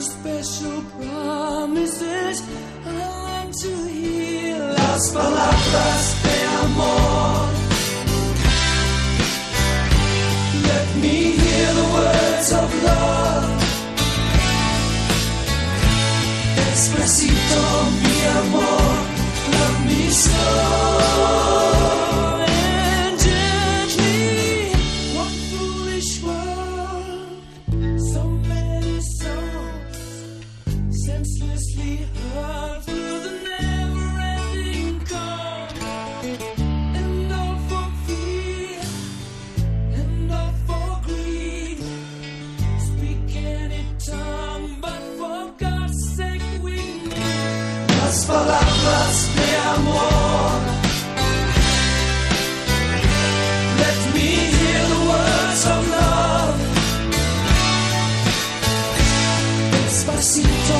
Special promises I long to hear. Las palabras de amor. Let me hear the words of love. Despacito, mi amor, love me slow. despacito.